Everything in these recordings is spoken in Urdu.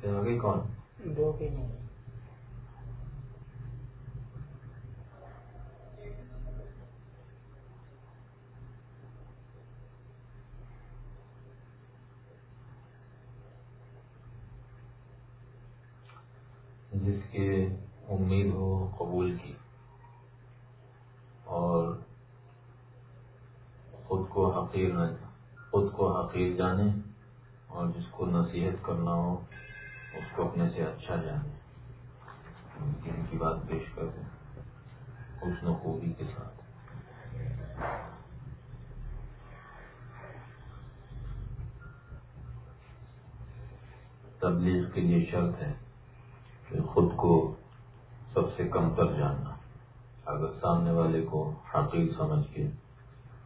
سے کون؟ دو کے نہیں۔ جس کی امید ہو قبول کی اور خود کو حقیر نہ خود کو حقیر جانے اور جس کو نصیحت کرنا ہو۔ اس کو اپنے سے اچھا جانے۔ ان کی بات پیش کر دیں۔ حسن و خوبی کے ساتھ۔ تبلیغ کے لیے شرط ہے کہ خود کو سب سے کم تر جاننا۔ اگر سامنے والے کو حقیق سمجھ کے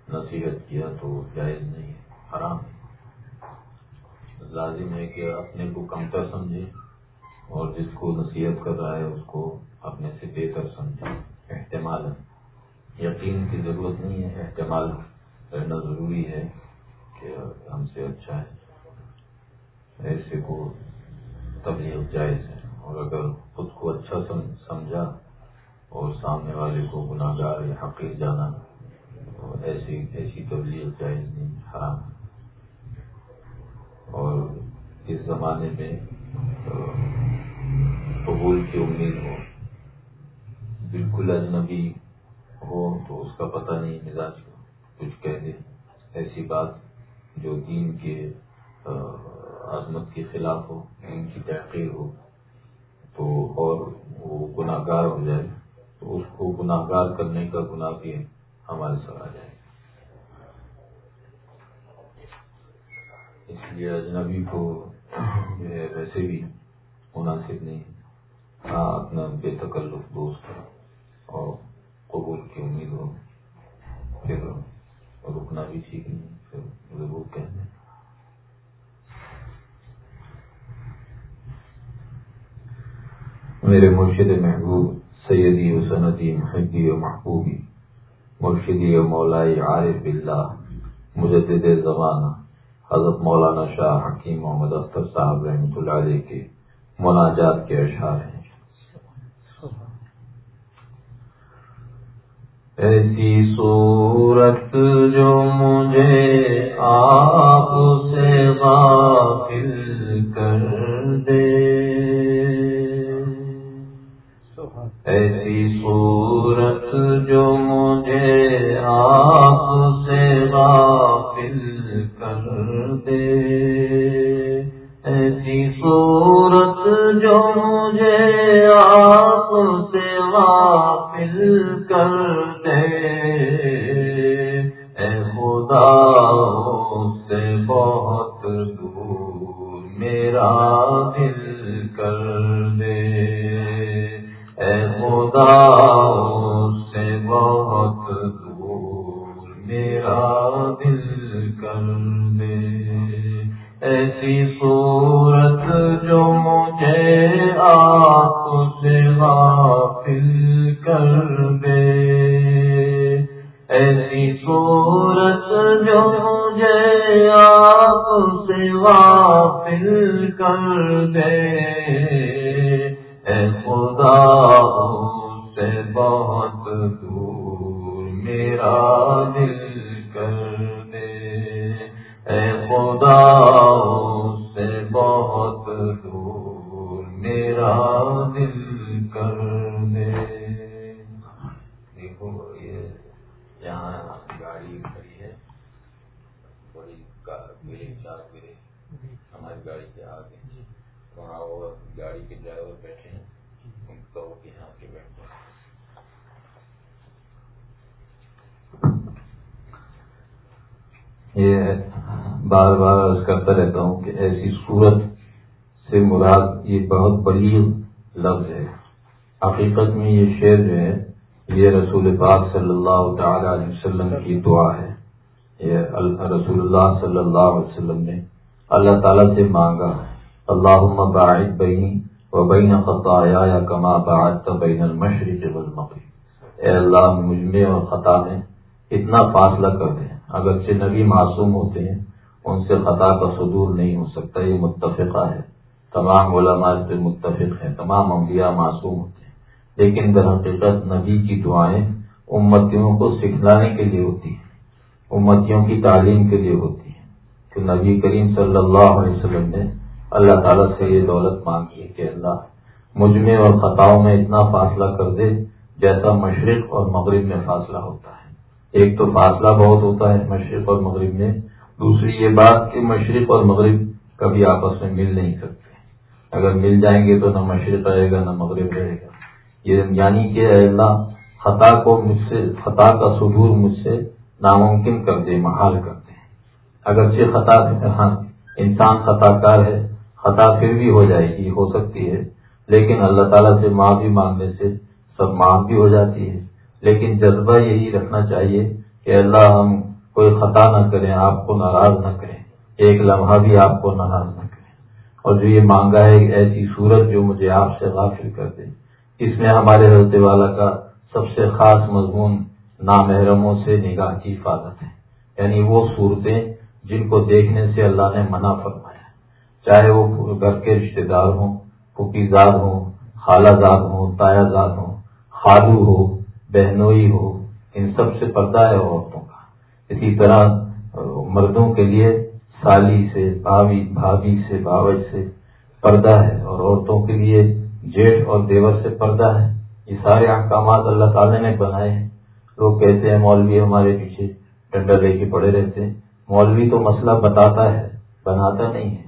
نصیحت کیا تو جائز نہیں ہے حرام ہے لازم ہے کہ اپنے کو کمتر سمجھے اور جس کو نصیحت کر رہا ہے اس کو اپنے سے بہتر سمجھے احتمال یقین کی ضرورت نہیں ہے، احتمال رہنا ضروری ہے کہ ہم سے اچھا ہے۔ ایسے کو تبلیغ جائز ہے۔ اور اگر خود کو اچھا سمجھا اور سامنے والے کو گناہ گار یا حقیق جانا، تو ایسی ایسی تبلیغ جائز نہیں، حرام۔ اور اس زمانے میں قبول کی امید ہو۔ بالکل اجنبی ہو تو اس کا پتہ نہیں، مزاج کو کچھ کہہ دے ایسی بات جو دین کے عظمت کے خلاف ہو، دین کی تحقیر ہو، تو اور وہ گناہ گار ہو جائے، تو اس کو گناہ گار کرنے کا گناہ بھی ہمارے سر آ جائے۔ اس لیے اجنبی کو جو ویسے بھی مناسب نہیں ہاں اپنا بے تکلف دوست اور قبول کی امید ہو۔ پھر رکنا بھی ٹھیک نہیں، پھر ضرور کہنے میرے مرشد محبوب، سیدی و سندی محبی و محبوبی، مرشدی و مولائی عارف اللہ، مجدد زمانہ۔ حضرت مولانا شاہ حکیم محمد اختر صاحب رحمۃ اللہ علیہ کے مناجات کے اشعار ہیں۔ ایسی صورت جو مجھے آپ سے غافل کر دے۔ ایسی صورت جو مجھے آپ سے غافل دے ایسی صورت جو مجھے آپ سے غافل کر دے اے خدا سے بہت دور میرا دل کر دے۔ اے خدا صورت سے مراد یہ بہت بڑی لفظ ہے۔ حقیقت میں یہ شعر جو ہے، یہ رسول پاک صلی اللہ تعالی علیہ وسلم کی دعا ہے۔ یہ رسول اللہ صلی اللہ علیہ وسلم نے اللہ تعالیٰ سے مانگا اللہ باعث بینی و بین خطایا یا کما باعث بین المشرق والمغرب۔ اے اللہ، مجھ میں اور خطا میں اتنا فاصلہ کر دیں اگرچہ نبی معصوم ہوتے ہیں ان سے خطا کا صدور نہیں ہو سکتا، یہ متفقہ ہے۔ تمام علماء پہ متفق ہیں، تمام انبیاء معصوم ہوتے ہیں۔ لیکن در حقیقت نبی کی دعائیں امتیوں کو سکھلانے کے لیے ہوتی ہیں، امتیوں کی تعلیم کے لیے ہوتی ہیں۔ کہ نبی کریم صلی اللہ علیہ وسلم نے اللہ تعالیٰ سے یہ دولت مانگی ہے کہ اللہ مجھ میں اور خطاؤں میں اتنا فاصلہ کر دے جیسا مشرق اور مغرب میں فاصلہ ہوتا ہے۔ ایک تو فاصلہ بہت ہوتا ہے مشرق اور مغرب میں دوسری یہ بات کہ مشرق اور مغرب کبھی آپس میں مل نہیں سکتے۔ اگر مل جائیں گے تو نہ مشرق رہے گا، نہ مغرب رہے گا۔ یہ یعنی کہ اللہ، خطا کو مجھ سے، خطا کا صدور مجھ سے ناممکن کر دے، محال کر دے۔ اگرچہ خطا ہاں انسان خطا کار ہے، خطا پھر بھی ہو جائے گی، ہو سکتی ہے، لیکن اللہ تعالیٰ سے معافی مانگنے سے سب معاف بھی ہو جاتی ہے۔ لیکن جذبہ یہی رکھنا چاہیے کہ اللہ، ہم کوئی خطا نہ کریں، آپ کو ناراض نہ کریں۔ ایک لمحہ بھی آپ کو ناراض نہ کریں۔ اور جو یہ مانگا ہے، ایک ایسی صورت جو مجھے آپ سے غافل کر دے۔ اس میں ہمارے حضرت والا کا سب سے خاص مضمون نامحرموں سے نگاہ کی حفاظت ہے۔ یعنی وہ صورتیں جن کو دیکھنے سے اللہ نے منع فرمایا۔ چاہے وہ گھر کے رشتے دار ہوں، پھوپھی زاد ہوں، خالہ زاد ہوں، تایا زاد ہوں، خالو ہو، بہنوئی ہو، ان سب سے پردہ ہے عورتوں کا۔ اسی طرح، مردوں کے لیے سالی سے بھابھی بھابھی سے، باوج سے پردہ ہے اور عورتوں کے لیے جیٹھ اور دیور سے پردہ ہے۔ یہ سارے احکامات اللہ تعالی نے بنائے ہیں۔ لوگ کہتے ہیں، مولوی ہمارے پیچھے ڈنڈا لے کے پڑے رہتے ہیں۔ مولوی تو مسئلہ بتاتا ہے، بناتا نہیں ہے۔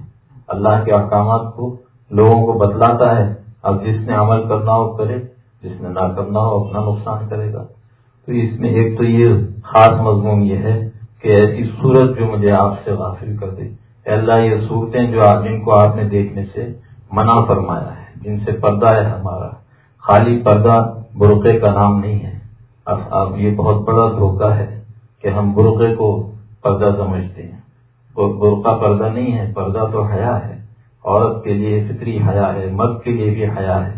اللہ کے احکامات کو لوگوں کو بتلاتا ہے۔ اب جس نے عمل کرنا ہو کرے، جس نے نہ کرنا ہو، اپنا نقصان کرے گا۔ تو اس میں ایک تو یہ خاص مضمون یہ ہے کہ ایسی صورت جو مجھے آپ سے غافل کر دے۔ اللہ، یہ صورتیں جو جن کو آپ نے دیکھنے سے منع فرمایا ہے، جن سے پردہ ہے ہمارا۔ خالی پردہ برقعے کا نام نہیں ہے۔ اب یہ بہت بڑا دھوکہ ہے کہ ہم برقعے کو پردہ سمجھتے ہیں۔ برقع پردہ نہیں ہے، پردہ تو حیا ہے۔ عورت کے لیے فطری حیا ہے، مرد کے لیے بھی حیا ہے۔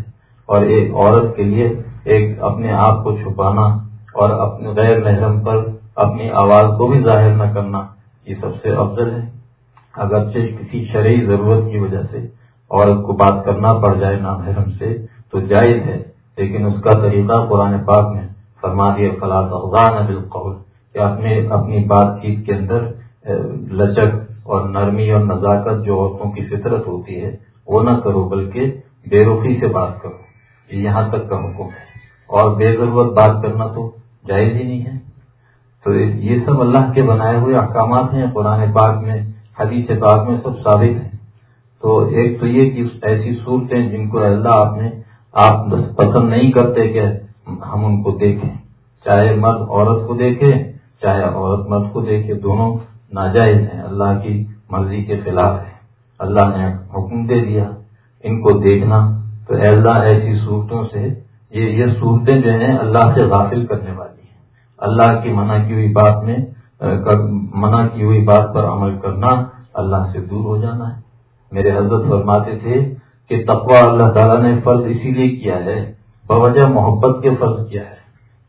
اور ایک عورت کے لیے ایک اپنے آپ کو چھپانا اور اپنے غیر محرم پر اپنی آواز کو بھی ظاہر نہ کرنا، یہ سب سے افضل ہے۔ اگرچہ کسی شرعی ضرورت کی وجہ سے عورت کو بات کرنا پڑ جائے نامحرم سے تو جائز ہے، لیکن اس کا طریقہ قرآن پاک میں فرما دیا فلاح افغان بالقول۔ کہ اپنے، اپنی بات چیت کے اندر لچک اور نرمی اور نزاکت جو عورتوں کی فطرت ہوتی ہے، وہ نہ کرو، بلکہ بے رخی سے بات کرو۔ یہاں تک کا حکم ہے۔ اور بے ضرورت بات کرنا تو جائز ہی نہیں ہے۔ تو یہ سب اللہ کے بنائے ہوئے احکامات ہیں، قرآن پاک میں، حدیث پاک میں سب ثابت ہیں۔ تو ایک تو یہ کہ ایسی صورتیں جن کو اللہ آپ نے، آپ پسند نہیں کرتے کہ ہم ان کو دیکھیں۔ چاہے مرد عورت کو دیکھے، چاہے عورت مرد کو دیکھے، دونوں ناجائز ہیں۔ اللہ کی مرضی کے خلاف ہے اللہ نے حکم دے دیا، ان کو دیکھنا۔ تو اللہ ایسی صورتوں سے یہ یہ صورتیں جو ہیں اللہ سے غافل کرنے والی ہیں۔ اللہ کی منع کی ہوئی بات میں منع کی ہوئی بات پر عمل کرنا اللہ سے دور ہو جانا ہے۔ میرے حضرت فرماتے تھے کہ تقوا اللہ تعالیٰ نے فرض اسی لیے کیا ہے، بوجہ محبت کے فرض کیا ہے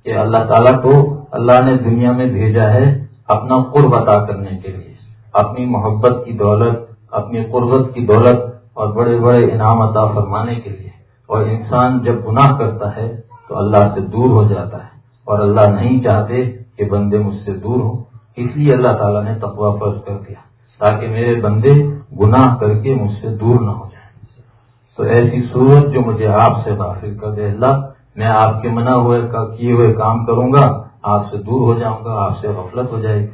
کہ اللہ تعالیٰ کو اللہ نے دنیا میں بھیجا ہے اپنا قرب عطا کرنے کے لیے۔ اپنی محبت کی دولت، اپنی قربت کی دولت اور بڑے بڑے انعام عطا فرمانے کے لیے۔ اور انسان جب گناہ کرتا ہے تو اللہ سے دور ہو جاتا ہے اور اللہ نہیں چاہتے کہ بندے مجھ سے دور ہوں۔ اس لیے اللہ تعالیٰ نے تقوا فرض کر دیا تاکہ میرے بندے گناہ کر کے مجھ سے دور نہ ہو جائیں۔ تو ایسی صورت جو مجھے آپ سے داخل کر دے اللہ، میں آپ کے منع ہوئے کیے ہوئے کام کروں گا، آپ سے دور ہو جاؤں گا، آپ سے غفلت ہو جائے گی۔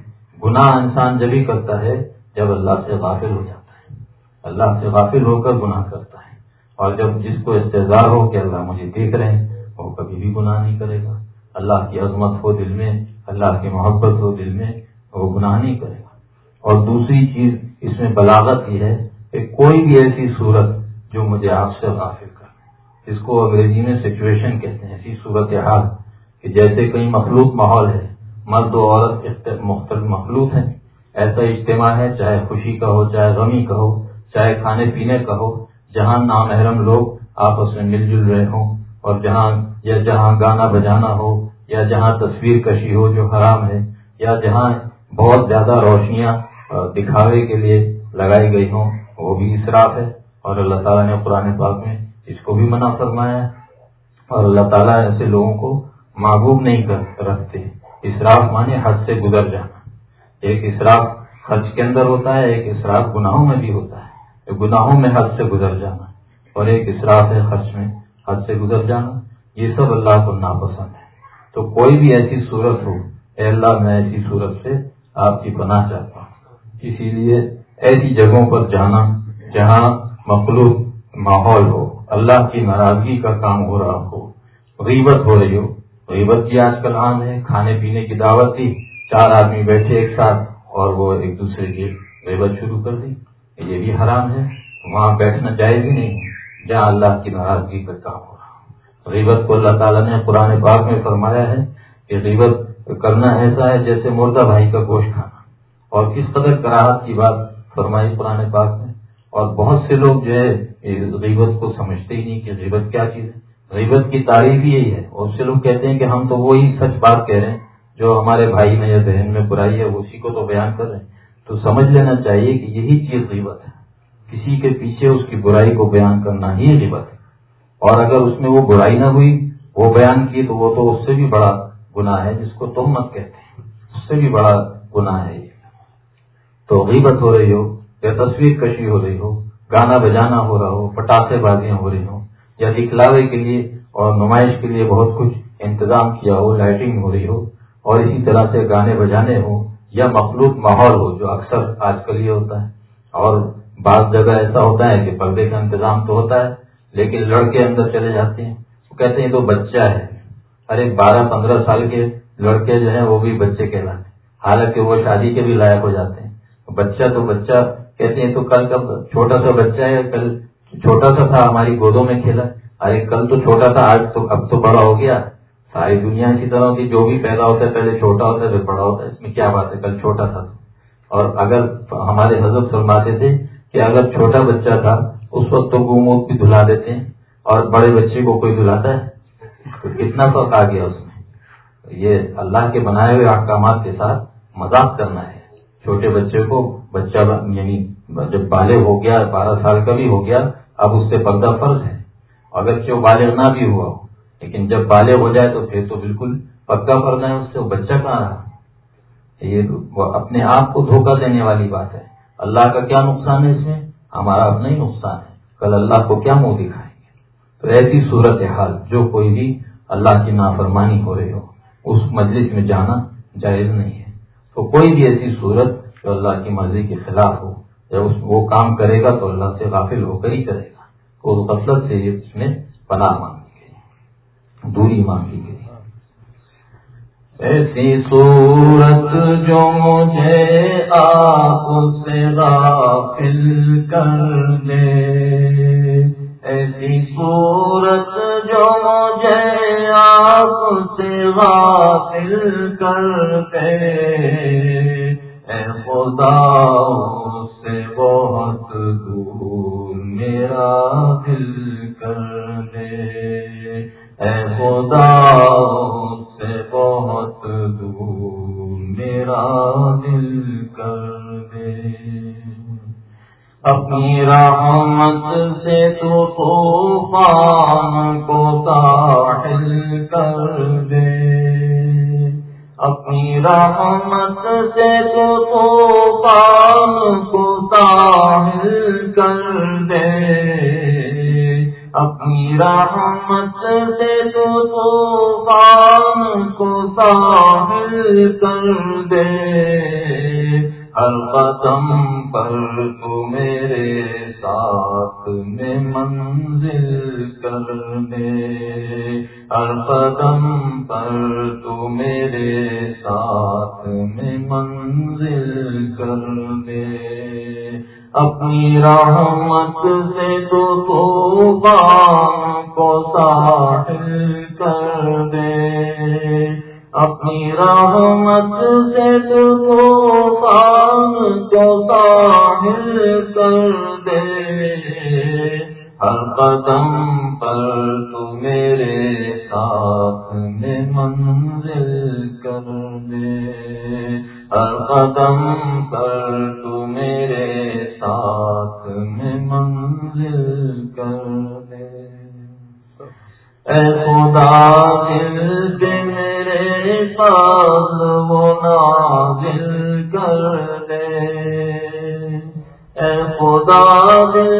گناہ انسان جب ہی کرتا ہے، جب اللہ سے غافل ہو جاتا ہے۔ اللہ سے غافل ہو کر گناہ کرتا ہے۔ اور جب جس کو استظار ہو کہ اللہ مجھے دیکھ رہے ہیں، وہ کبھی بھی گناہ نہیں کرے گا۔ اللہ کی عظمت ہو دل میں، اللہ کی محبت ہو دل میں، وہ گناہ نہیں کرے گا۔ اور دوسری چیز اس میں بلاغت یہ ہے کہ کوئی بھی ایسی صورت جو مجھے آپ سے غافل کر اس کو انگریزی میں سچویشن کہتے ہیں، ایسی صورت حال کہ جیسے کہیں مخلوط ماحول ہے مرد و عورت مختلف مخلوط ہیں۔ ایسا اجتماع ہے، چاہے خوشی کا ہو، چاہے غمی کا ہو، چاہے کھانے پینے کا ہو۔ جہاں نامحرم لوگ آپس میں مل جل رہے ہوں اور جہاں یا جہاں گانا بجانا ہو یا جہاں تصویر کشی ہو جو حرام ہے یا جہاں بہت زیادہ روشنیاں دکھاوے کے لیے لگائی گئی ہوں، وہ بھی اصراف ہے اور اللہ تعالیٰ نے قرآن پاک میں اس کو بھی منع فرمایا ہے اور اللہ تعالیٰ ایسے لوگوں کو معبوب نہیں کر، رکھتے۔ اسراف مانے حد سے گزر جانا۔ ایک اسراف خرچ کے اندر ہوتا ہے، ایک اسراف گناہوں میں بھی ہوتا ہے۔ گناہوں میں حد سے گزر جانا اور ایک اسراف ہے خرچ میں حد سے گزر جانا، یہ سب اللہ کو ناپسند ہے۔ تو کوئی بھی ایسی صورت ہو، اے اللہ میں ایسی صورت سے آپ کی پناہ چاہتا ہوں۔ اسی لیے ایسی جگہوں پر جانا جہاں مخلوق ماحول ہو، اللہ کی ناراضگی کا کام ہو رہا ہو، غیبت ہو رہی ہو۔ غیبت کی آج کل عام ہے، کھانے پینے کی دعوت تھی، چار آدمی بیٹھے ایک ساتھ اور وہ ایک دوسرے کی غیبت شروع کر دی۔ یہ بھی حرام ہے وہاں بیٹھنا جائز ہی نہیں جہاں اللہ کی ناراضگی کا کام ہو۔ رہا غیبت کو اللہ تعالیٰ نے قرآن پاک میں فرمایا ہے کہ غیبت کرنا ایسا ہے جیسے مردہ بھائی کا گوشت کھانا۔ اور کس قدر کراہت کی بات فرمائی قرآن پاک میں۔ اور بہت سے لوگ جو ہے غیبت کو سمجھتے ہی نہیں کہ غیبت کیا چیز ہے۔ غیبت کی تعریف یہی ہے۔ اور اس سے لوگ کہتے ہیں کہ ہم تو وہی سچ بات کہہ رہے ہیں جو ہمارے بھائی میں یا بہن میں برائی ہے، اسی کو تو بیان کر رہے ہیں۔ تو سمجھ لینا چاہیے کہ یہی چیز غیبت ہے۔ کسی کے پیچھے اس کی برائی کو بیان کرنا ہی غیبت ہے۔ اور اگر اس میں وہ برائی نہ ہوئی، وہ بیان کی تو وہ تو اس سے بھی بڑا گناہ ہے جس کو تم مت کہتے ہیں۔ اس سے بھی بڑا گناہ ہے تو غیبت ہو رہی ہو، یا تصویر کشی ہو رہی ہو، گانا بجانا ہو رہا ہو، پٹاخے بازیاں ہو رہی ہوں، یا دکھلاوے کے لیے اور نمائش کے لیے بہت کچھ انتظام کیا ہو لائٹنگ ہو رہی ہو، اور اسی طرح سے گانے بجانے ہوں یا مخلوط ماحول ہو، جو اکثر آج کل یہ ہوتا ہے۔ اور بعض جگہ ایسا ہوتا ہے کہ پردے کا انتظام تو ہوتا ہے، لیکن لڑکے اندر چلے جاتے ہیں۔ وہ کہتے ہیں تو بچہ ہے۔ ارے بارہ پندرہ سال کے لڑکے جو ہیں، وہ بھی بچے کہلاتے حالانکہ وہ شادی کے بھی لائق ہو جاتے ہیں۔ بچہ تو بچہ، کہتے ہیں، تو کل کب چھوٹا سا بچہ ہے، کل چھوٹا سا تھا، ہماری گودوں میں کھیلا۔ ارے، کل تو چھوٹا تھا، آج تو، اب تو بڑا ہو گیا۔ ساری دنیا اسی طرح کی جو بھی پیدا ہوتا ہے، پہلے چھوٹا ہوتا ہے، پھر بڑا ہوتا ہے۔ اس میں کیا بات ہے؟ کل چھوٹا تھا۔ اور اگر ہمارے حضرت فرماتے تھے کہ اگر چھوٹا بچہ تھا، اس وقت تو گومود بھی دھلا دیتے ہیں۔ اور بڑے بچے کو کوئی دھلاتا ہے؟ تو کتنا فرق آ گیا اس میں؟ یہ اللہ کے بنائے ہوئے احکامات کے ساتھ مذاق کرنا ہے۔ چھوٹے بچے کو بچہ یعنی جب بالغ ہو گیا، بارہ سال کا بھی ہو گیا، اب اس سے پردہ فرض ہے۔ اگر جو بالغ نہ بھی ہوا ہو لیکن جب بالغ ہو جائے تو پھر تو بالکل پکا فرض ہے، اس سے وہ بچہ کہاں رہا؟ یہ اپنے آپ کو دھوکہ دینے والی بات ہے۔ اللہ کا کیا نقصان ہے اس میں؟ ہمارا اپنا ہی نقصان ہے۔ کل اللہ کو کیا منہ دکھائیں گے؟ تو ایسی صورت حال جو کوئی بھی اللہ کی نافرمانی ہو رہی ہو، اس مجلس میں جانا جائز نہیں ہے۔ تو کوئی بھی ایسی صورت جو اللہ کی مرضی کے خلاف ہو جب اس وہ کام کرے گا تو اللہ سے غافل ہو کر ہی کرے گا۔ تو اس غفلت سے اس میں پناہ مانگی گئی دوری مانگی گئی۔ ایسی صورت جو مجھے آپ سے غافل کر دے۔ ایسی صورت جو مجھے آپ سے غافل کرتے اے خدا سے بہت دور میرا دل کر دے خدا سے بہت دور میرا دل کر دے۔ اپنی رحمت سے تو طوفان کو ساحل کر دے۔ اپنی رحمت سے تو طوفان کو ساحل کر دے۔ رحمت سے تو طوفان کو ساحل کر دے۔ ہر قدم پر تو میرے ساتھ میں منزل کر دے۔ ہر قدم پر تو میرے ساتھ میں منزل کر دے۔ اپنی رحمت سے تو کو ساحل کر دے۔ اپنی رحمت سے تو کو ساحل کر دے۔ ہر قدم پر تو میرے ساتھ میں منزل کر دے۔ ہر قدم پر تو میرے ساتھ میں منزل کر دے اے خدا، دل دے میرے پاس وہ نازل کر دے اے خدا، دل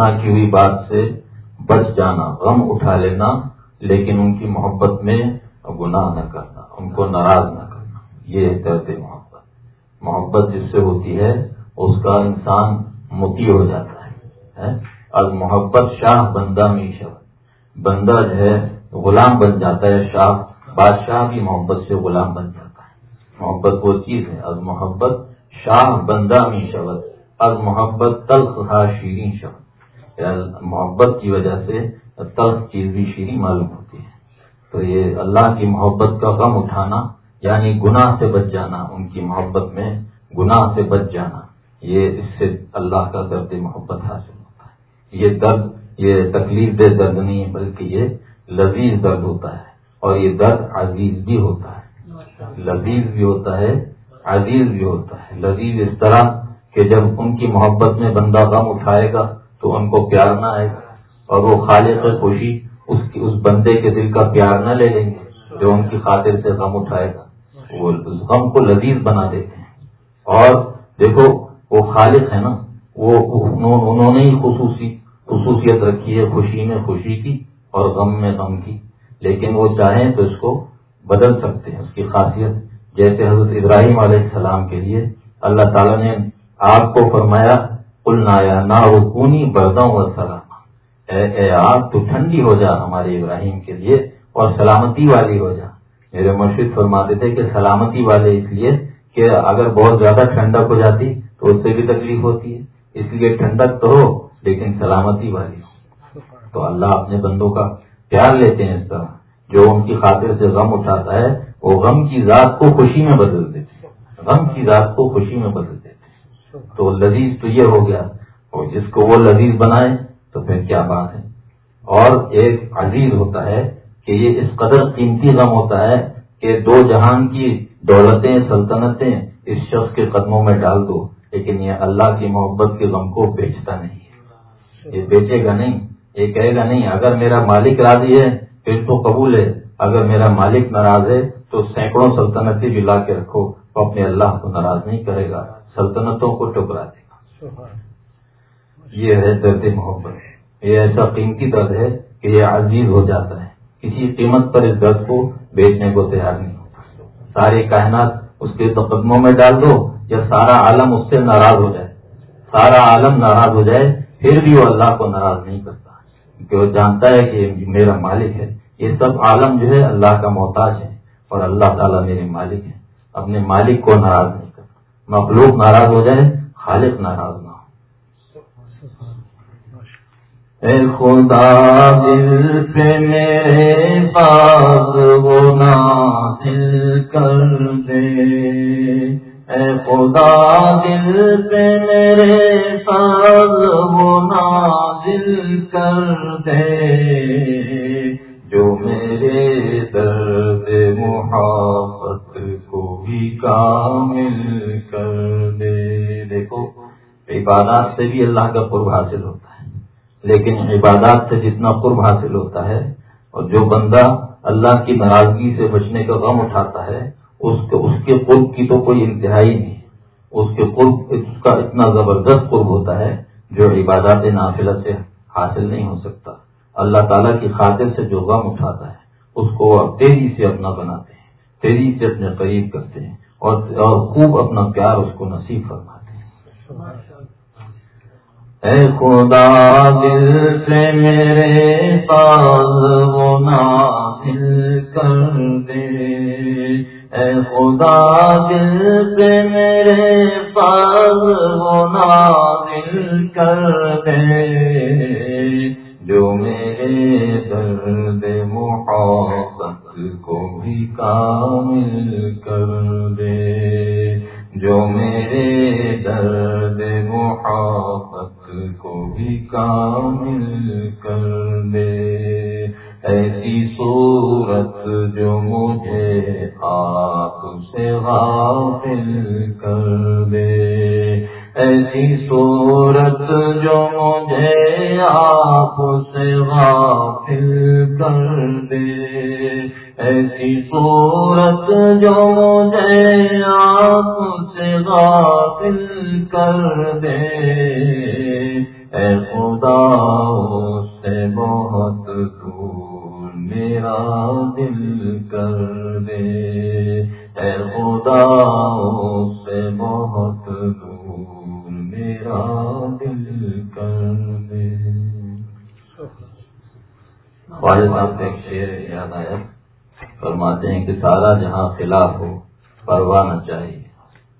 منع کی ہوئی بات سے بچ جانا، غم اٹھا لینا، لیکن ان کی محبت میں گناہ نہ کرنا، ان کو ناراض نہ کرنا۔ یہ درد محبت۔ محبت جس سے ہوتی ہے، اس کا انسان متی ہو جاتا ہے اور محبت شاہ بندہ میں شب بندہ جو ہے، غلام بن جاتا ہے، شاہ، بادشاہ بھی محبت سے غلام بن جاتا ہے۔ محبت وہ چیز ہے از محبت شاہ بندہ میں شبد از محبت تلخ تھا شیریں شبد یعنی محبت کی وجہ سے تلخ چیز بھی شیریں معلوم ہوتی ہے تو یہ اللہ کی محبت کا غم اٹھانا یعنی گناہ سے بچ جانا، ان کی محبت میں گناہ سے بچ جانا، یہ اس سے اللہ کا درد محبت حاصل ہوتا ہے۔ یہ درد، یہ تکلیف دہ درد نہیں ہے بلکہ یہ لذیذ درد ہوتا ہے۔ اور یہ درد عزیز بھی ہوتا ہے۔ لذیذ بھی ہوتا ہے، عزیز بھی ہوتا ہے۔ لذیذ اس طرح کہ جب ان کی محبت میں بندہ غم اٹھائے گا تو ان کو پیار نہ آئے گا اور وہ خالق خوشی، اس کی اس بندے کے دل کا پیار نہ لے لیں گے جو ان کی خاطر سے غم اٹھائے گا۔ وہ اس غم کو لذیذ بنا دیتے ہیں۔ اور دیکھو، وہ خالق ہے نا، وہ انہوں نے ہی خصوصی خصوصیت رکھی ہے، خوشی میں خوشی کی اور غم میں غم کی۔ لیکن وہ چاہیں تو اس کو بدل سکتے ہیں، اس کی خاصیت۔ جیسے حضرت ابراہیم علیہ السلام کے لیے اللہ تعالیٰ نے آپ کو فرمایا کل نایا نہ وہ کونی بردوں و سلام۔ اے آپ، تو ٹھنڈی ہو جا ہمارے ابراہیم کے لیے اور سلامتی والی ہو جا۔ میرے مرشد فرماتے تھے کہ سلامتی والے اس لیے کہ اگر بہت زیادہ ٹھنڈک ہو جاتی تو اس سے بھی تکلیف ہوتی ہے۔ اس لیے ٹھنڈک تو ہو، لیکن سلامتی والی ہو۔ تو اللہ اپنے بندوں کا پیار لیتے ہیں اس طرح۔ جو ان کی خاطر سے غم اٹھاتا ہے، وہ غم کی ذات کو خوشی میں بدل دیتے غم کی ذات کو خوشی میں بدل دیتے تو لذیذ تو یہ ہو گیا۔ اور جس کو وہ لذیذ بنائے تو پھر کیا بات ہے؟ اور ایک عزیز ہوتا ہے کہ یہ اس قدر قیمتی غم ہوتا ہے کہ دو جہان کی دولتیں، سلطنتیں اس شخص کے قدموں میں ڈال دو، لیکن یہ اللہ کی محبت کے غم کو بیچتا نہیں ہے۔ یہ بیچے گا نہیں، یہ کہے گا نہیں، اگر میرا مالک راضی ہے، پھر تو قبول ہے۔ اگر میرا مالک ناراض ہے تو سینکڑوں سلطنتیں بھی لا کے رکھو تو اپنے اللہ کو ناراض نہیں کرے گا۔ سلطنتوں کو ٹکرا دے گا۔ یہ ہے درد محبت۔ یہ ایسا قیمتی درد ہے کہ یہ عزیز ہو جاتا ہے۔ کسی قیمت پر اس درد کو بیچنے کو تیار نہیں ہوتا ساری کائنات اس کے تقدموں میں ڈال دو یا سارا عالم اس سے ناراض ہو جائے۔ سارا عالم ناراض ہو جائے پھر بھی وہ اللہ کو ناراض نہیں کرتا۔ کیونکہ وہ جانتا ہے کہ میرا مالک ہے۔ یہ سب عالم جو ہے اللہ کا محتاج ہے اور اللہ تعالیٰ میرے مالک ہے۔ اپنے مالک کو ناراض نہیں۔ مخلوق ناراض ہو جائے خالق ناراض نہ اے خدا، دل پہ میرے پاس وہ نازل کر دے۔ اے خدا، دل پہ میرے پاس وہ نازل کر دے۔ جو میرے درد محبت کو بھی کامل کر دے۔ دیکھو، عبادات سے بھی اللہ کا قرب حاصل ہوتا ہے، لیکن عبادات سے جتنا قرب حاصل ہوتا ہے، اور جو بندہ اللہ کی ناراضگی سے بچنے کا غم اٹھاتا ہے، اس کے اس کے قرب کی تو کوئی انتہائی نہیں۔ اس کے قرب، اس کا اتنا زبردست قرب ہوتا ہے جو عبادات نافلہ سے حاصل نہیں ہو سکتا۔ اللہ تعالیٰ کی خاطر سے جو غم اٹھاتا ہے، اس کو وہ تیزی سے اپنا بناتے ہیں تیزی سے اپنے قریب کرتے ہیں اور خوب اپنا پیار اس کو نصیب فرماتے ہیں۔ اے خدا، دل سے میرے پاس وہ نازل کر دے۔ اے خدا، دل پہ میرے پاس ہونا دل کر دے۔ جو میرے درد محبت کو بھی کامل کر دے جو میرے درد محبت کو بھی کام خواجہ صاحب کا ایک شعر یاد آیا۔ فرماتے ہیں کہ سارا جہاں خلاف ہو، پرواہ نہ چاہیے۔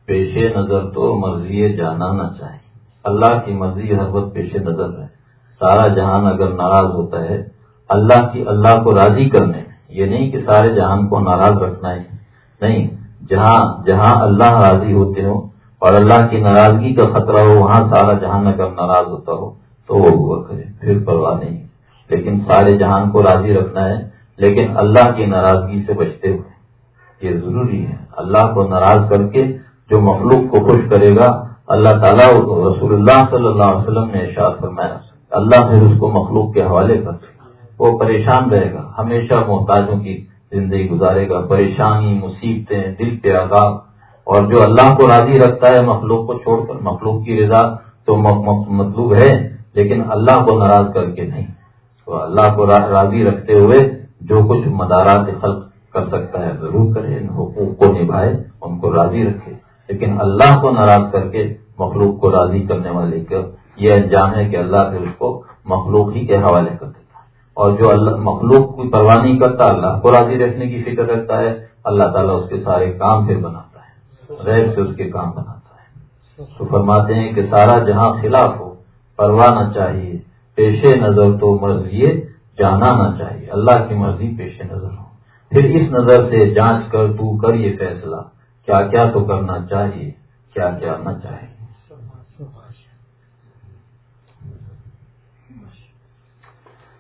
پیش نظر تو مرضی جانا نہ چاہیے۔ اللہ کی مرضی ہر وقت پیش نظر ہے۔ سارا جہان اگر ناراض ہوتا ہے، اللہ کی اللہ کو راضی کرنے، یہ نہیں کہ سارے جہان کو ناراض رکھنا ہے نہیں، جہاں جہاں اللہ راضی ہوتے ہو اور اللہ کی ناراضگی کا خطرہ ہو، وہاں سارا جہان اگر ناراض ہوتا ہو، تو وہ ہوا کرے، پھر پرواہ نہیں۔ لیکن سارے جہان کو راضی رکھنا ہے، لیکن اللہ کی ناراضگی سے بچتے ہوئے۔ یہ ضروری ہے۔ اللہ کو ناراض کر کے جو مخلوق کو خوش کرے گا، اللہ تعالیٰ رسول اللہ صلی اللہ علیہ وسلم نے ارشاد فرمایا۔ اللہ پھر اس کو مخلوق کے حوالے کر وہ پریشان رہے گا، ہمیشہ محتاجوں کی زندگی گزارے گا۔ پریشانی، مصیبتیں، دل کے عذاب۔ اور جو اللہ کو راضی رکھتا ہے، مخلوق کو چھوڑ کر مخلوق کی رضا تو مطلوب ہے، لیکن اللہ کو ناراض کر کے نہیں۔ تو اللہ کو راضی رکھتے ہوئے جو کچھ مدارات خلق کر سکتا ہے ضرور کرے، ان حقوق کو نبھائے، ان کو راضی رکھے۔ لیکن اللہ کو ناراض کر کے مخلوق کو راضی کرنے والے کا یہ انجام ہے کہ اللہ پھر اس کو مخلوق ہی کے حوالے کر دیتا اور جو اللہ، مخلوق کی پرواہ نہیں کرتا، اللہ کو راضی رکھنے کی فکر رکھتا ہے، اللہ تعالیٰ اس کے سارے کام پھر بناتا ہے ریب سے اس کے کام بناتا ہے۔ تو فرماتے ہیں کہ سارا جہاں خلاف ہو، پرواہ نہ چاہیے پیش نظر تو مرضی جانا نہ چاہیے۔ اللہ کی مرضی پیش نظر ہو۔ پھر اس نظر سے جانچ کر، تو کر یہ فیصلہ۔ کیا کیا تو کرنا چاہیے، کیا کیا نہ چاہیے۔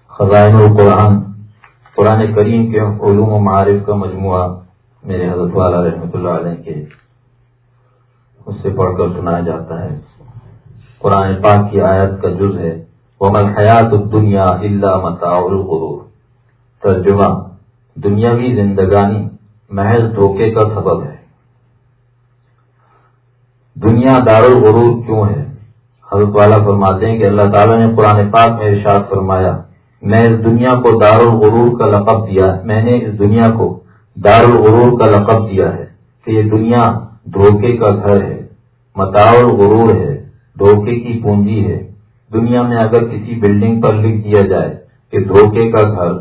خزائن القرآن، قرآن کریم کے علوم و معارف کا مجموعہ میرے حضرت والا رحمۃ اللہ علیہ کے اس سے پڑھ کر سنایا جاتا ہے۔ قرآن پاک کی آیت کا جز ہے۔ وہ حیات دنیا اللہ متا ترجمہ، دنیاوی زندگانی محض دھوکے کا سبب ہے۔ دنیا دار الغرور کیوں ہے؟ حضرت والا فرماتے ہیں کہ اللہ تعالیٰ نے قرآن پاک میں ارشاد فرمایا، میں اس دنیا کو دار الغرور کا لقب دیا میں نے اس دنیا کو دار الغرور کا لقب دیا ہے کہ یہ دنیا دھوکے کا گھر ہے متا الغرور ہے، دھوکے کی پونجی ہے۔ دنیا میں اگر کسی بلڈنگ پر لکھ دیا جائے کہ دھوکے کا گھر،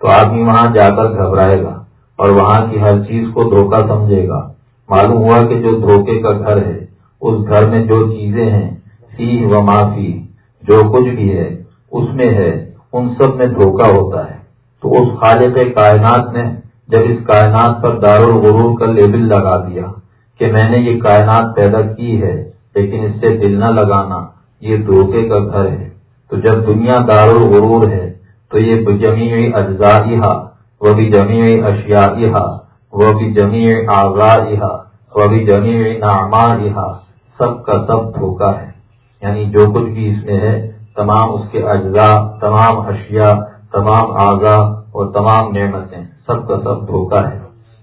تو آدمی وہاں جا کر گھبرائے گا اور وہاں کی ہر چیز کو دھوکہ سمجھے گا۔ معلوم ہوا کہ جو دھوکے کا گھر ہے، اس گھر میں جو چیزیں ہیں سی و معافی جو کچھ بھی ہے، اس میں ہے، ان سب میں دھوکہ ہوتا ہے۔ تو اس خالق کائنات نے جب اس کائنات پر دار الغرور کا لیبل لگا دیا کہ میں نے یہ کائنات پیدا کی ہے، لیکن اس سے دل نہ لگانا۔ یہ دھوکے کا گھر ہے۔ تو جب دنیا دار الغرور ہے، تو یہ جمی اجزا وہ بھی جمی اشیاء وہ بھی جمی آغاز وہ بھی جمی ناما سب کا سب دھوکا ہے۔ یعنی جو کچھ بھی اس میں ہے، تمام اس کے اجزاء، تمام اشیاء، تمام اعضاء اور تمام نعمتیں سب کا سب دھوکا ہے۔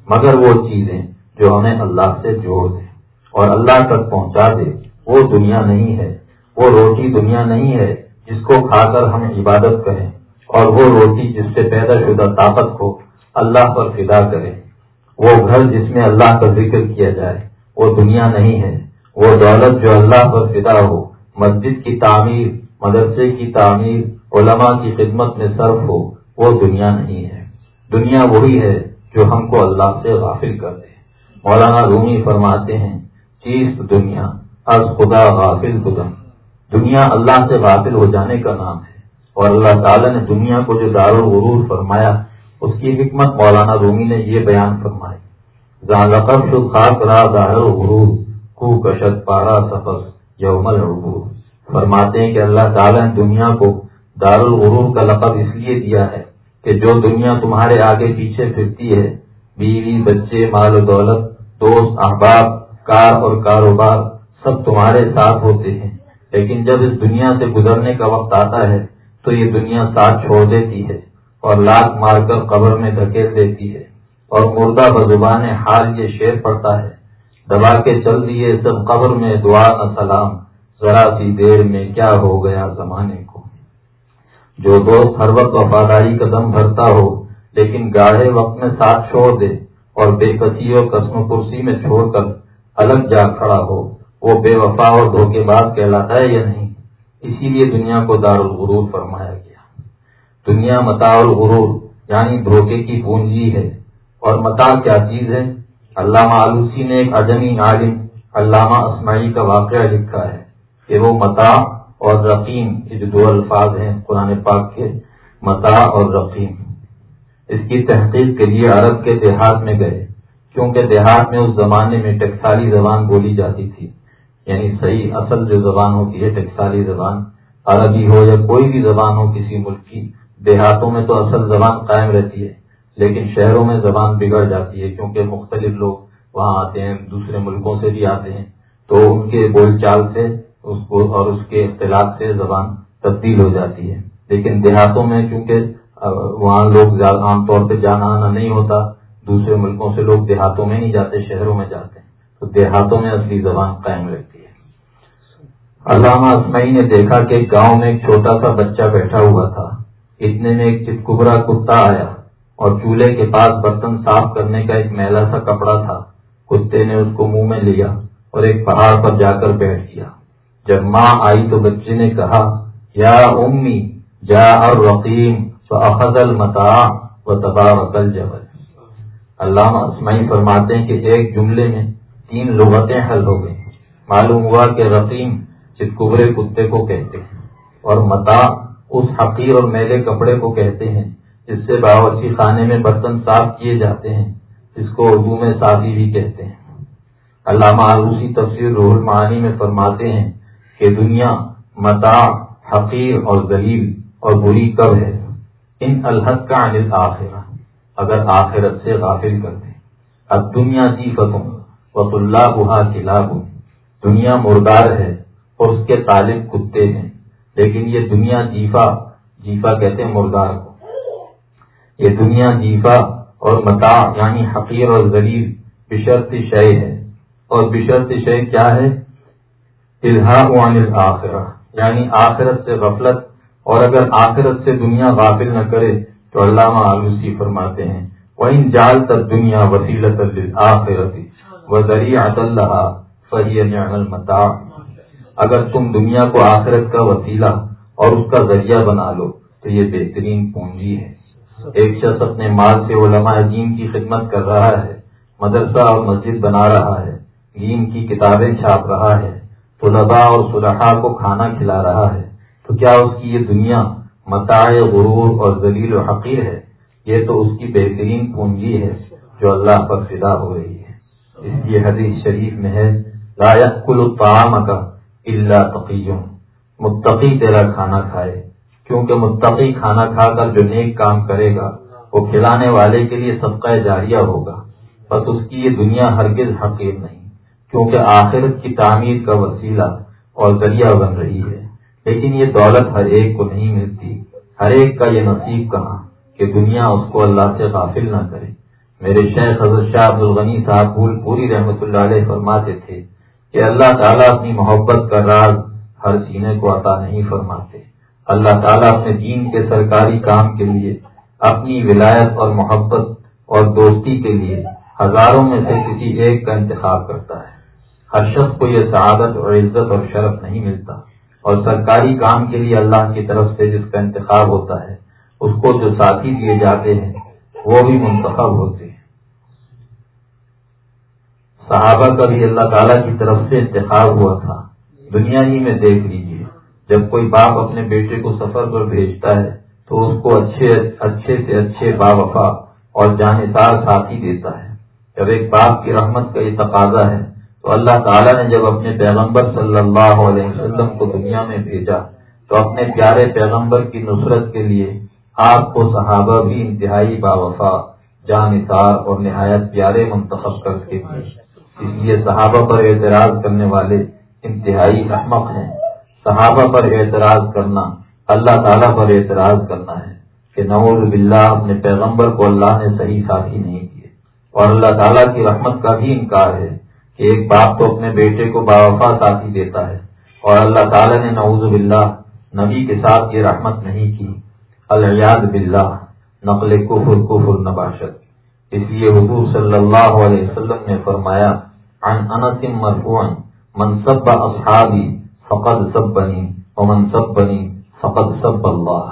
مگر وہ چیزیں جو ہمیں اللہ سے جوڑ دیں اور اللہ تک پہنچا دے، وہ دنیا نہیں ہے۔ وہ روٹی دنیا نہیں ہے جس کو کھا کر ہم عبادت کریں، اور وہ روٹی جس سے پیدا شدہ طاقت کو اللہ پر فدا کرے۔ وہ گھر جس میں اللہ کا ذکر کیا جائے، وہ دنیا نہیں ہے۔ وہ دولت جو اللہ پر فدا ہو، مسجد کی تعمیر، مدرسے کی تعمیر، علماء کی خدمت میں صرف ہو، وہ دنیا نہیں ہے۔ دنیا وہی ہے جو ہم کو اللہ سے غافل کر دے۔ مولانا رومی فرماتے ہیں چیز دنیا، از خدا غافل خدم دنیا اللہ سے غافل ہو جانے کا نام ہے۔ اور اللہ تعالیٰ نے دنیا کو جو دار الغرور فرمایا، اس کی حکمت مولانا رومی نے یہ بیان فرمائی۔ خاص را دار الغرور کو کشت پارا سفر یوم العبور۔ فرماتے ہیں کہ اللہ تعالیٰ نے دنیا کو دار الغرور کا لقب اس لیے دیا ہے کہ جو دنیا تمہارے آگے پیچھے پھرتی ہے، بیوی، بچے، مال و دولت، دوست، احباب، کار اور کاروبار، سب تمہارے ساتھ ہوتے ہیں۔ لیکن جب اس دنیا سے گزرنے کا وقت آتا ہے تو یہ دنیا ساتھ چھوڑ دیتی ہے اور لاکھ مار کر قبر میں دھکیل دیتی ہے اور مردہ بزبان حال یہ شیر پڑتا ہے، دبا کے چل دیے سب قبر میں دعا نہ سلام۔ ذرا سی دیر میں کیا ہو گیا زمانے کو؟ جو دوست ہر وقت وفاداری کا دم بھرتا ہو، لیکن گاڑھے وقت میں ساتھ چھوڑ دے اور بے کسی اور قسم کرسی میں چھوڑ کر الگ جا کھڑا ہو۔ وہ بے وفا اور دھوکے باز کہلاتا ہے یا نہیں؟ اسی لیے دنیا کو دار الغرور فرمایا گیا۔ دنیا متا الغرور یعنی دھوکے کی پونجی ہے۔ اور متا کیا چیز ہے؟ علامہ آلوسی نے ایک اجمی عالم، علامہ اسماعی کا واقعہ لکھا ہے کہ وہ متا اور رقیم، یہ جو دو الفاظ ہیں قرآن پاک کے، متا اور رقیم۔ اس کی تحقیق کے لیے عرب کے دیہات میں گئے، کیونکہ دیہات میں اس زمانے میں ٹیکسالی زبان بولی جاتی تھی۔ یعنی صحیح اصل جو زبان ہوتی ہے ٹیکسالی زبان، عربی ہو یا کوئی بھی زبان ہو کسی ملک کی دیہاتوں میں تو اصل زبان قائم رہتی ہے، لیکن شہروں میں زبان بگڑ جاتی ہے کیونکہ مختلف لوگ وہاں آتے ہیں، دوسرے ملکوں سے بھی آتے ہیں، تو ان کے بول چال سے، اس کو اور اس کے اختلاف سے زبان تبدیل ہو جاتی ہے۔ لیکن دیہاتوں میں چونکہ وہاں لوگ عام طور پہ جانا آنا نہیں ہوتا، دوسرے ملکوں سے لوگ دیہاتوں میں نہیں جاتے، شہروں میں جاتے ہیں، تو دیہاتوں میں اصلی زبان قائم رہتی ہے۔ علامہ اسمعی نے دیکھا کہ گاؤں میں ایک چھوٹا سا بچہ بیٹھا ہوا تھا۔ اتنے میں ایک چتکبرا کتا آیا اور چولہے کے پاس برتن صاف کرنے کا ایک میلا سا کپڑا تھا۔ کتے نے اس کو منہ میں لیا اور ایک پہاڑ پر جا کر بیٹھ دیا جب ماں آئی تو بچے نے کہا، یا امی، جا اور رقیم المتا و تباہ جبل علامہ اسمائی فرماتے ہیں کہ ایک جملے میں تین لغتیں حل ہو گئی معلوم ہوا کہ رقیم چتکبرے کتے کو کہتے ہیں اور متا اس حقیر اور میلے کپڑے کو کہتے ہیں، جس سے باورچی خانے میں برتن صاف کیے جاتے ہیں، جس کو اردو میں سادی بھی کہتے ہیں۔ علامہ آلوسی تفسیر روح المعانی میں فرماتے ہیں کہ دنیا متا، حقیر اور ذلیل اور بری کب ہے؟ ان الحد کا انل آخرہ اگر آخرت سے غافل کر دیں۔ اب دنیا جی فتوں وط اللہ بہا کلاب دنیا مردار ہے اور اس کے طالب کتے ہیں۔ لیکن یہ دنیا جیفا جیفا کہتے ہیں مردار کو۔ یہ دنیا جیفا اور متا یعنی حقیر اور ذلیل، بشرط شے ہے۔ اور بشرط شے کیا ہے؟ اظہار عن آخرہ یعنی آخرت سے غفلت۔ اور اگر آخرت سے دنیا غافل نہ کرے تو علامہ آلوسی فرماتے ہیں۔ وہ ان جال تک دنیا وسیلت آخرتی و متا اگر تم دنیا کو آخرت کا وسیلہ اور اس کا ذریعہ بنا لو، تو یہ بہترین پونجی ہے۔ ایک شخص اپنے مال سے علماء دین کی خدمت کر رہا ہے، مدرسہ اور مسجد بنا رہا ہے، دین کی کتابیں چھاپ رہا ہے، طلباء اور صلحاء کو کھانا کھلا رہا ہے۔ تو کیا اس کی یہ دنیا متاع غرور اور ذلیل و حقیر ہے؟ یہ تو اس کی بہترین پونجی ہے جو اللہ پر فدا ہو رہی ہے۔ اس لیے حدیث شریف میں ہے لائق کل الطعام کا۔ اللہ تقیم متقی تیرا کھانا کھائے، کیونکہ متقی کھانا کھا کر جو نیک کام کرے گا، وہ کھلانے والے کے لیے صدقہ جاریہ ہوگا۔ بس اس کی یہ دنیا ہرگز حقیر نہیں، کیونکہ آخرت کی تعمیر کا وسیلہ اور ذریعہ بن رہی ہے۔ لیکن یہ دولت ہر ایک کو نہیں ملتی، ہر ایک کا یہ نصیب کہاں؟ کہ دنیا اس کو اللہ سے غافل نہ کرے۔ میرے شیخ حضرت شاہ عبد الغنی صاحب پھول پوری رحمت اللہ علیہ فرماتے تھے کہ اللہ تعالیٰ اپنی محبت کا راز ہر سینے کو عطا نہیں فرماتے۔ اللہ تعالیٰ اپنے دین کے سرکاری کام کے لیے، اپنی ولایت اور محبت اور دوستی کے لیے ہزاروں میں سے کسی ایک کا انتخاب کرتا ہے۔ ہر شخص کو یہ سعادت اور عزت اور شرف نہیں ملتا۔ اور سرکاری کام کے لیے اللہ کی طرف سے جس کا انتخاب ہوتا ہے، اس کو جو ساتھی دیے جاتے ہیں، وہ بھی منتخب ہوتے ہیں۔ صحابہ کا بھی اللہ تعالیٰ کی طرف سے انتخاب ہوا تھا۔ دنیا ہی میں دیکھ لیجیے جب کوئی باپ اپنے بیٹے کو سفر پر بھیجتا ہے، تو اس کو اچھے اچھے سے اچھے با وفا اور جانسار ساتھی دیتا ہے۔ جب ایک باپ کی رحمت کا یہ تقاضا ہے، تو اللہ تعالیٰ نے جب اپنے پیغمبر صلی اللہ علیہ وسلم کو دنیا میں بھیجا، تو اپنے پیارے پیغمبر کی نصرت کے لیے آپ کو صحابہ بھی انتہائی با وفا جانثار اور نہایت پیارے منتخب کر کے اس لیے صحابہ پر اعتراض کرنے والے انتہائی احمق ہیں۔ صحابہ پر اعتراض کرنا، اللہ تعالیٰ پر اعتراض کرنا ہے کہ نور باللہ اپنے پیغمبر کو اللہ نے صحیح ساتھی نہیں کیے اور اللہ تعالیٰ کی رحمت کا بھی انکار ہے کہ ایک باپ تو اپنے بیٹے کو باوفا ساتھی دیتا ہے۔ اور اللہ تعالیٰ نے نعوذ باللہ نبی کے ساتھ یہ رحمت نہیں کی۔ الیاد باللہ، نقل کفر کفر نباشت اس لیے حضور صلی اللہ علیہ وسلم نے فرمایا عن انس مرفوعا من سب اصحابی فقد سب بنی اور بنی فقد سب اللہ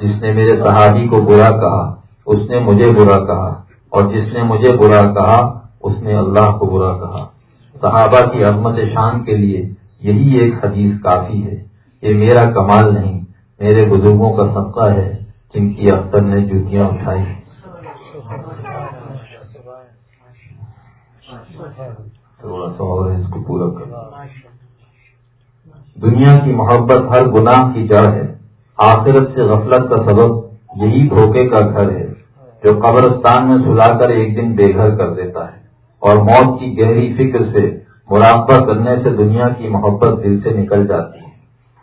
جس نے میرے صحابی کو برا کہا اس نے مجھے برا کہا اور جس نے مجھے برا کہا اس نے اللہ کو برا کہا صحابہ کی عظمت شان کے لیے یہی ایک حدیث کافی ہے یہ میرا کمال نہیں میرے بزرگوں کا صدقہ ہے جن کی اختر نے جوتیاں اٹھائی تھوڑا سا اور اس کو پورا کر دنیا کی محبت ہر گناہ کی جڑ ہے۔ آخرت سے غفلت کا سبب یہی دھوکے کا گھر ہے جو قبرستان میں سلا کر ایک دن بے گھر کر دیتا ہے۔ اور موت کی گہری فکر سے مراقبہ کرنے سے دنیا کی محبت دل سے نکل جاتی ہے۔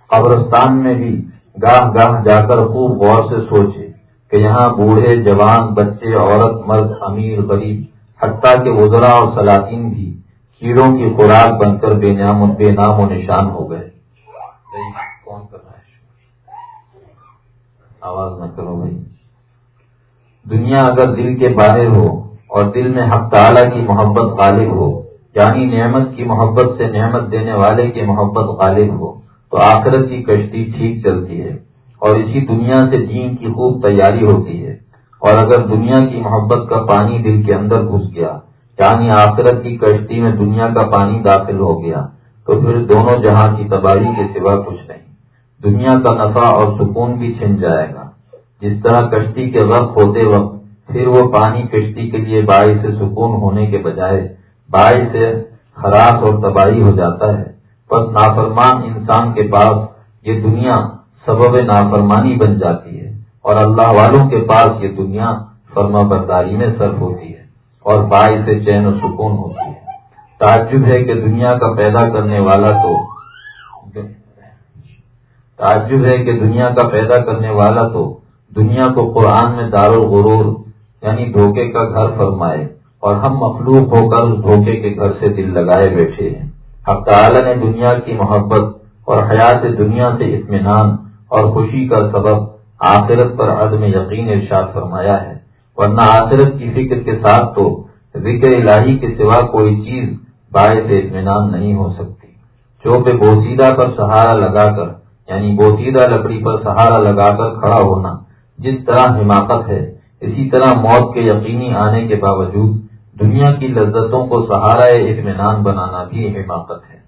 قبرستان میں بھی گاہ گاہ جا کر خوب غور سے سوچے کہ یہاں بوڑھے جوان بچے عورت مرد امیر غریب حتیٰ کے وزرا اور سلاطین بھی کیڑوں کی خوراک بن کر بے نام بے نام و نشان ہو گئے۔ کون کر رہا ہے؟ آواز نہ کرو بھائی۔ دنیا اگر دل کے باہر ہو اور دل میں حق تعالی کی محبت غالب ہو یعنی نعمت کی محبت سے نعمت دینے والے کی محبت غالب ہو، تو آخرت کی کشتی ٹھیک چلتی ہے اور اسی دنیا سے دین کی خوب تیاری ہوتی ہے۔ اور اگر دنیا کی محبت کا پانی دل کے اندر گھس گیا یعنی آخرت کی کشتی میں دنیا کا پانی داخل ہو گیا تو پھر دونوں جہاں کی تباہی کے سوا کچھ نہیں۔ دنیا کا نفع اور سکون بھی چھن جائے گا۔ جس طرح کشتی کے وقت ہوتے وقت پھر وہ پانی کشتی کے لیے باعث سے سکون ہونے کے بجائے باعث سے خراب اور تباہی ہو جاتا ہے۔ بس نافرمان انسان کے پاس یہ دنیا سبب نافرمانی بن جاتی ہے اور اللہ والوں کے پاس یہ دنیا فرما برداری میں صرف ہوتی ہے۔ اور باعث چین و سکون ہوتی ہے۔ تعجب ہے کہ دنیا کا پیدا کرنے والا تو تعجب ہے کہ دنیا کا پیدا کرنے والا تو دنیا کو قرآن میں دار الغرور یعنی دھوکے کا گھر فرمائے اور ہم مخلوق ہو کر اس دھوکے کے گھر سے دل لگائے بیٹھے ہیں۔ اب تعالی نے دنیا کی محبت اور حیات دنیا سے اطمینان اور خوشی کا سبب آخرت پر عدم یقین ارشاد فرمایا ہے۔ ورنہ آخرت کی فکر کے ساتھ تو ذکر الہی کے سوا کوئی چیز باعث اطمینان نہیں ہو سکتی۔ جو بوسیدہ پر سہارا لگا کر یعنی بوسیدہ لکڑی پر سہارا لگا کر کھڑا ہونا جس طرح حماقت ہے، اسی طرح موت کے یقینی آنے کے باوجود دنیا کی لذتوں کو سہارا اطمینان بنانا بھی حماقت ہے۔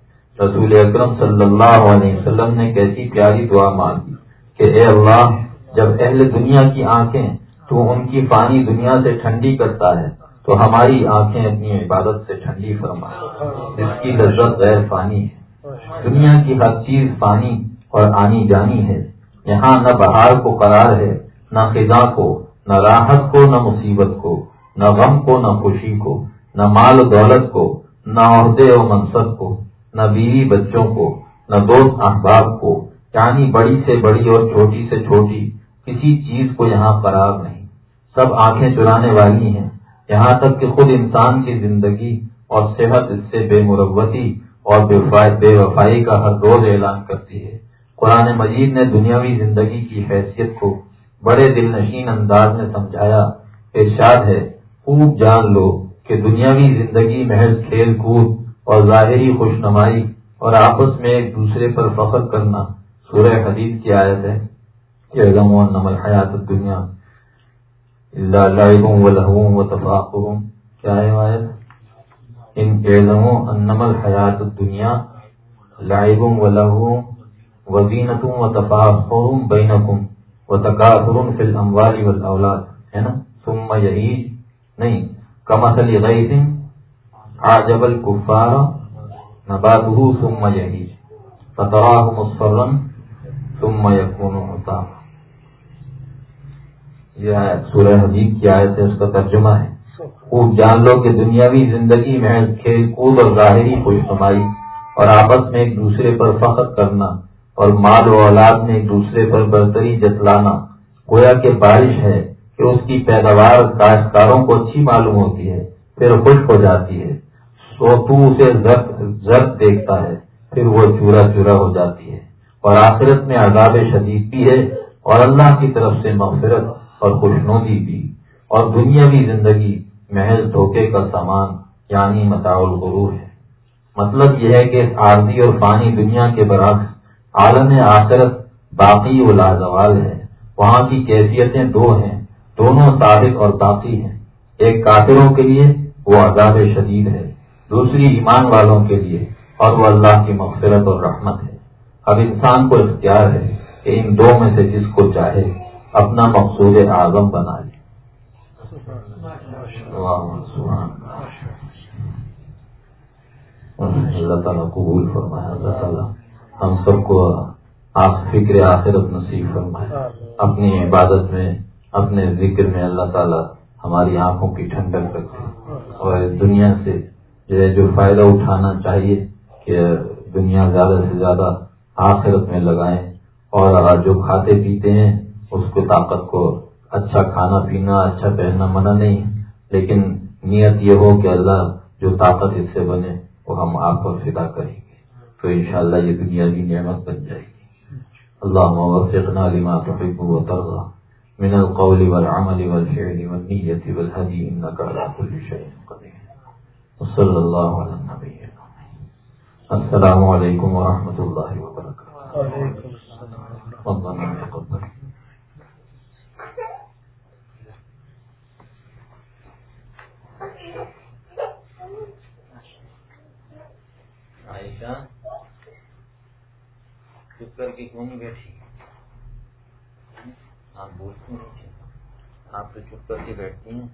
رسول اکرم صلی اللہ علیہ وسلم نے کیسی پیاری دعا مانگی کہ اے اللہ، جب اہل دنیا کی آنکھیں تو ان کی پانی دنیا سے ٹھنڈی کرتا ہے، تو ہماری آنکھیں اپنی عبادت سے ٹھنڈی فرما۔ جس کی لذت غیر پانی ہے۔ دنیا کی ہر چیز پانی اور آنی جانی ہے۔ یہاں نہ بہار کو قرار ہے، نہ خزاں کو، نہ راحت کو، نہ مصیبت کو، نہ غم کو، نہ خوشی کو، نہ مال و دولت کو، نہ عہدے و منصب کو، نہ بیوی بچوں کو، نہ دوست احباب کو۔ یعنی بڑی سے بڑی اور چھوٹی سے چھوٹی کسی چیز کو یہاں قرار نہیں۔ سب آنکھیں چرانے والی ہیں۔ یہاں تک کہ خود انسان کی زندگی اور صحت اس سے بے مروتی اور بے وفائی کا ہر روز اعلان کرتی ہے۔ قرآن مجید نے دنیاوی زندگی کی حیثیت کو بڑے دل نشین انداز میں سمجھایا۔ ارشاد ہے، خوب جان لو کہ دنیاوی زندگی محض کھیل کود اور ظاہری خوش نمائی اور آپس میں ایک دوسرے پر فخر کرنا سورہ حدیث کی آیت ہے۔ حیات دنیا کیا ان حیات دنیا لائبوں و لہو وزینتوں و بینکم و تقاطر فل اموالی والاولاد ہے نا؟ ثم یہی نہیں. کمسل غیث عجب الکفار نباتہ ثم یہی فتراہ مصفرا ثم یکون عطا یہ سورہ حدیث کی آیت ہے اس کا ترجمہ ہے۔ خوب جان لو کہ دنیاوی زندگی میں کھیل کود اور ظاہری خوش نمائی اور آپس میں ایک دوسرے پر فخر کرنا اور مال و اولاد میں ایک دوسرے پر برتری جتلانا۔ گویا کہ بارش ہے کہ اس کی پیداوار کاشتکاروں کو اچھی معلوم ہوتی ہے پھر خشک ہو جاتی ہے۔ سو تو اسے زرد دیکھتا ہے پھر وہ چورا چورا ہو جاتی ہے۔ اور آخرت میں عذاب شدید بھی ہے اور اللہ کی طرف سے مغفرت اور خوشنودی بھی اور دنیاوی زندگی محض دھوکے کا سامان یعنی متاول غرور ہے۔ مطلب یہ ہے کہ عارضی اور پانی دنیا کے برعکس عالم آخرت باقی و لازوال ہے۔ وہاں کی کیفیتیں دو ہیں، دونوں صادق اور باقی ہیں۔ ایک کافروں کے لیے وہ عذاب شدید ہے، دوسری ایمان والوں کے لیے اور وہ اللہ کی مغفرت اور رحمت ہے۔ اب انسان کو اختیار ہے کہ ان دو میں سے جس کو چاہے اپنا مقصود اعظم بنا لے۔ اللہ تعالیٰ قبول فرمایا اللہ تعالیٰ ہم سب کو آپ فکر آخرت نصیب فرمائے۔ اپنی عبادت میں، اپنے ذکر میں اللہ تعالیٰ ہماری آنکھوں کی ٹھنڈک رکھے۔ اور دنیا سے جو ہے، جو فائدہ اٹھانا چاہیے کہ دنیا زیادہ سے زیادہ آخرت میں لگائیں اور جو کھاتے پیتے ہیں اس کو طاقت کو اچھا کھانا پینا اچھا پہننا منع نہیں لیکن نیت یہ ہو کہ اللہ جو طاقت اس سے بنے وہ ہم آپ پر فدا کریں گے۔ تو انشاءاللہ یہ دنیا کی نعمت بن جائے گی۔ اللہ وفقنا لما تحب وترضى من القول والعمل والفعل والنية والهدي إنك على كل شيء قدير وصلى الله على النبي السلام عليكم ورحمة الله وبركاته ربنا يقبل عائشہ چپ کر کے کیوں نہیں بیٹھی آپ بولتی نہیں آپ تو چپ کر کے بیٹھتی ہیں۔